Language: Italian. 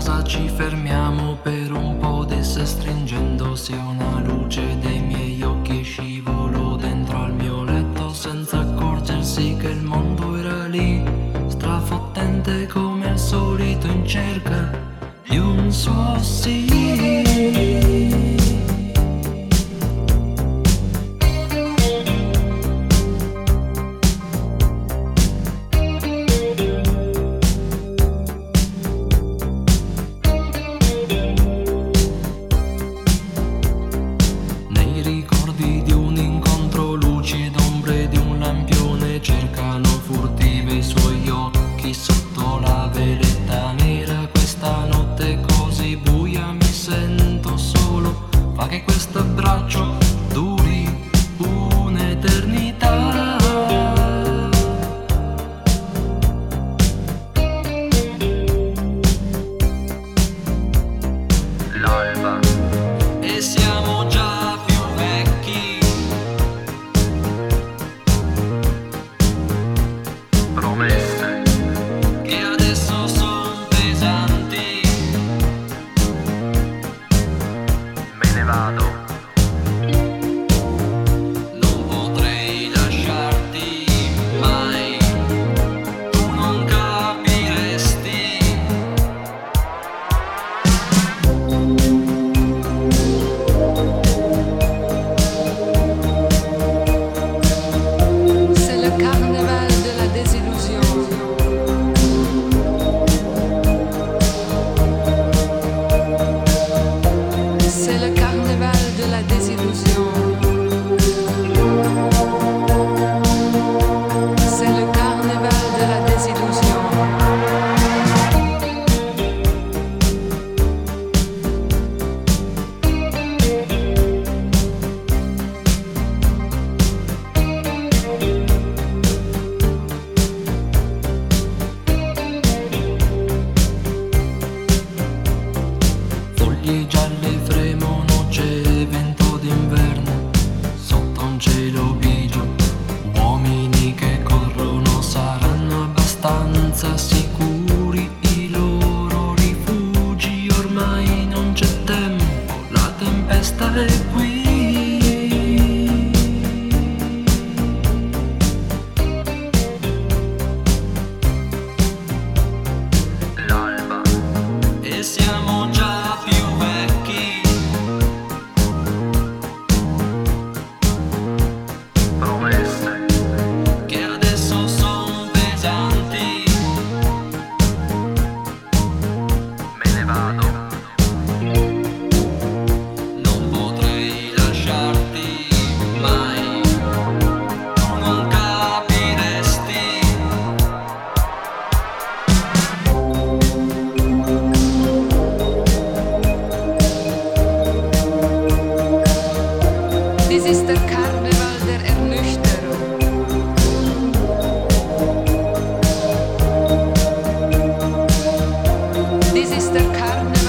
casa ci fermiamo per un po' di se stringendosi una luce dei miei occhi scivolo dentro al mio letto senza accorgersi che il mondo era lì strafottente come al solito in cerca di un suo sì you. Cielo grigio, uomini che corrono saranno abbastanza, sì ist der Karneval der Ernüchterung. Dies ist der Karneval.